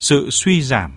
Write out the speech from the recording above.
sự suy giảm.